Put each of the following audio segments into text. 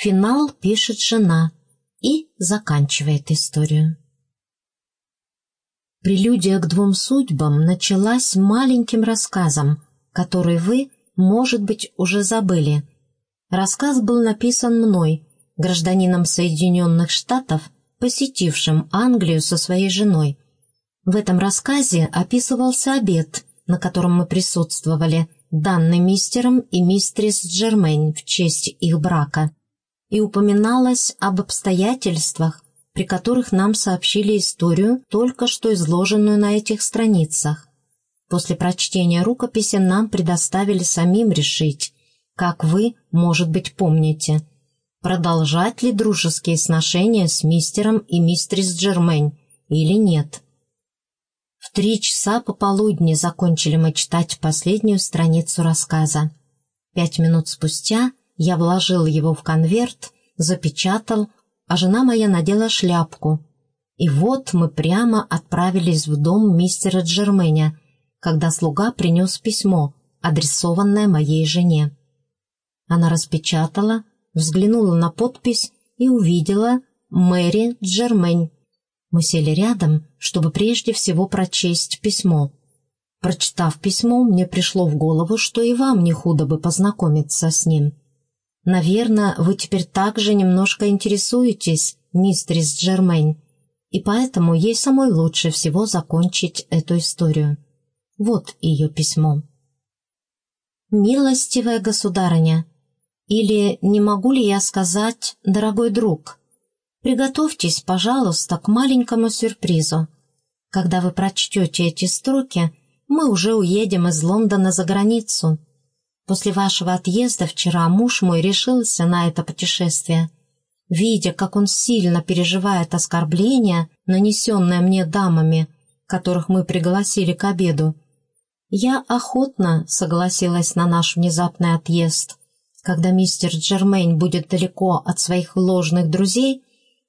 Финал пишет жена и заканчивает историю. Прелюдия к двум судьбам началась маленьким рассказом, который вы, может быть, уже забыли. Рассказ был написан мной, гражданином Соединенных Штатов, посетившим Англию со своей женой. В этом рассказе описывался обед, на котором мы присутствовали, данный мистером и мистерис Джермейн в честь их брака, и упоминалось об обстоятельствах, при которых нам сообщили историю, только что изложенную на этих страницах. После прочтения рукописи нам предоставили самим решить, как вы, может быть, помните, продолжать ли дружеские сношения с мистером и мистерис Джермейн или нет. В три часа пополудни закончили мы читать последнюю страницу рассказа. Пять минут спустя я вложил его в конверт, запечатал, а жена моя надела шляпку. И вот мы прямо отправились в дом мистера Джерменя, когда слуга принес письмо, адресованное моей жене. Она распечатала, взглянула на подпись и увидела «Мэри Джермень». Мы сели рядом, чтобы прежде всего прочесть письмо. Прочитав письмо, мне пришло в голову, что и вам не худо бы познакомиться с ним. Наверное, вы теперь также немножко интересуетесь, мистерис Джермейн, и поэтому ей самой лучше всего закончить эту историю. Вот ее письмо. «Милостивая государыня, или не могу ли я сказать, дорогой друг, приготовьтесь, пожалуйста, к маленькому сюрпризу. Когда вы прочтете эти строки, мы уже уедем из Лондона за границу» После вашего отъезда вчера муж мой решился на это путешествие. Видя, как он сильно переживает оскорбления, нанесенное мне дамами, которых мы пригласили к обеду, я охотно согласилась на наш внезапный отъезд. Когда мистер Джермейн будет далеко от своих ложных друзей,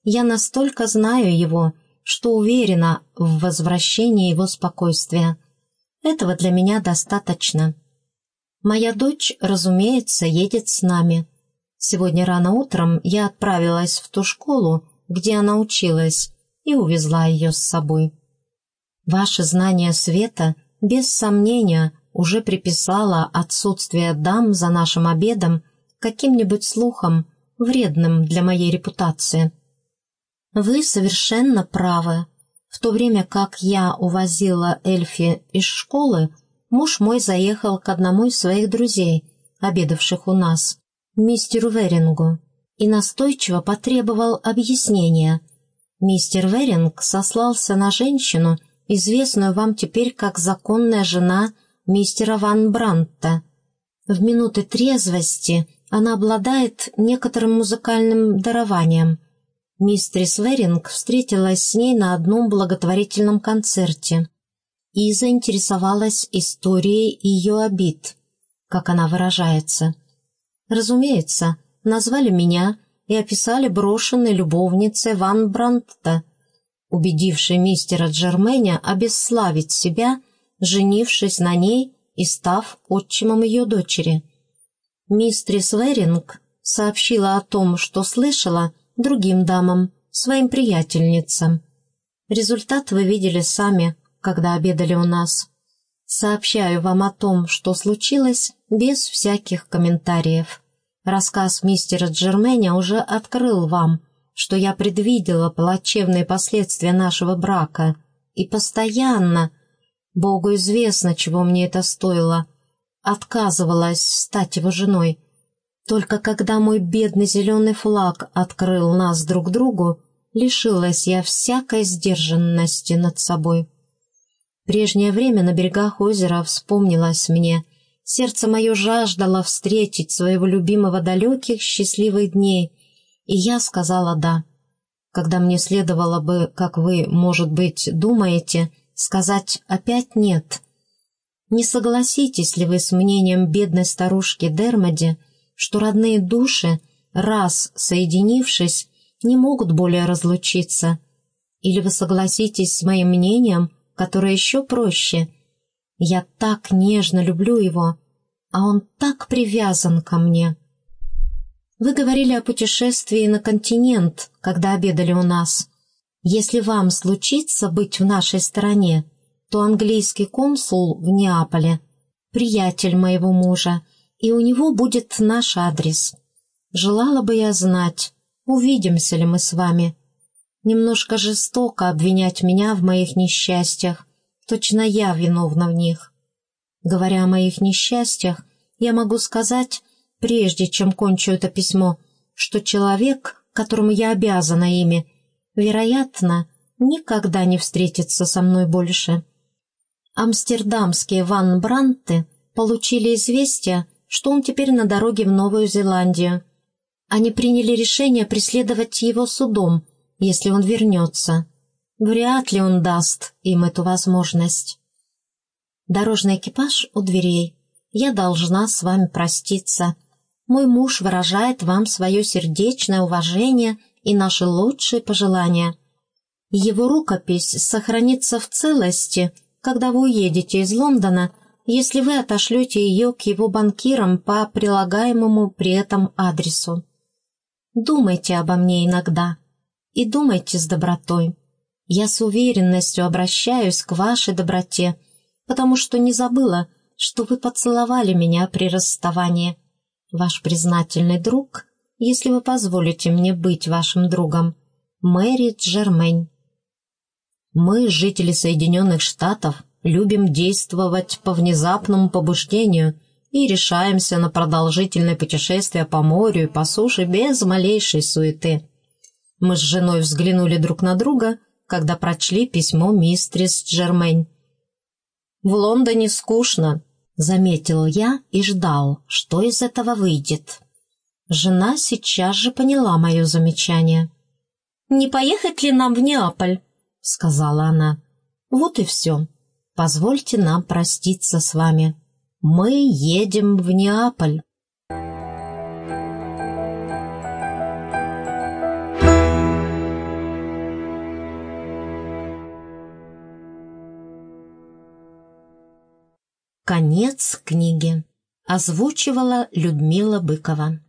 я настолько знаю его, что уверена в возвращении его спокойствия. Этого для меня достаточно. Моя дочь, разумеется, едет с нами. Сегодня рано утром я отправилась в ту школу, где она училась, и увезла ее с собой. Ваше знание света, без сомнения, уже приписало отсутствие дам за нашим обедом каким-нибудь слухом, вредным для моей репутации. Вы совершенно правы. В то время как я увозила Эльфи из школы, муж мой заехал к одному из своих друзей, обедавших у нас, мистеру Верингу, и настойчиво потребовал объяснения. Мистер Веринг сослался на женщину, известную вам теперь как законная жена мистера Ван Брандта. В минуты трезвости она обладает некоторым музыкальным дарованием. Мистерис Веринг встретилась с ней на одном благотворительном концерте и заинтересовалась историей ее обид, как она выражается. Разумеется, назвали меня и описали брошенной любовницей Ван Брандта, убедившей мистера Джерменя обесславить себя, женившись на ней и став отчимом ее дочери. Мистрис Веринг сообщила о том, что слышала другим дамам, своим приятельницам. Результат вы видели сами – когда обедали у нас. Сообщаю вам о том, что случилось, без всяких комментариев. Рассказ мистера Джерменя уже открыл вам, что я предвидела плачевные последствия нашего брака, и постоянно, Богу известно, чего мне это стоило, отказывалась стать его женой. Только когда мой бедный зеленый флаг открыл нас друг другу, лишилась я всякой сдержанности над собой. Прежнее время на берегах озера вспомнилось мне. Сердце мое жаждало встретить своего любимого далеких счастливых дней, и я сказала «да». Когда мне следовало бы, как вы, может быть, думаете, сказать «опять нет». Не согласитесь ли вы с мнением бедной старушки Дермоди, что родные души, раз соединившись, не могут более разлучиться? Или вы согласитесь с моим мнением – которое еще проще. Я так нежно люблю его, а он так привязан ко мне. Вы говорили о путешествии на континент, когда обедали у нас. Если вам случится быть в нашей стране, то английский консул в Неаполе — приятель моего мужа, и у него будет наш адрес. Желала бы я знать, увидимся ли мы с вами. Немножко жестоко обвинять меня в моих несчастьях, точно я виновна в них. Говоря о моих несчастьях, я могу сказать, прежде чем кончу это письмо, что человек, которому я обязана ими, вероятно, никогда не встретится со мной больше. Амстердамские Ван Бранты получили известие, что он теперь на дороге в Новую Зеландию. Они приняли решение преследовать его судом, если он вернется. Вряд ли он даст им эту возможность. Дорожный экипаж у дверей. Я должна с вами проститься. Мой муж выражает вам свое сердечное уважение и наши лучшие пожелания. Его рукопись сохранится в целости, когда вы уедете из Лондона, если вы отошлете ее к его банкирам по прилагаемому при этом адресу. Думайте обо мне иногда и думайте с добротой. Я с уверенностью обращаюсь к вашей доброте, потому что не забыла, что вы поцеловали меня при расставании. Ваш признательный друг, если вы позволите мне быть вашим другом, Мэри Джермейн. Мы, жители Соединенных Штатов, любим действовать по внезапному побуждению и решаемся на продолжительное путешествие по морю и по суше без малейшей суеты. Мы с женой взглянули друг на друга, когда прочли письмо мистрис Джермейн. «В Лондоне скучно», Заметил я и ждал, что из этого выйдет. Жена сейчас же поняла мое замечание. «Не поехать ли нам в Неаполь?» — сказала она. «Вот и все. Позвольте нам проститься с вами. Мы едем в Неаполь». Конец книги. Озвучивала Людмила Быкова.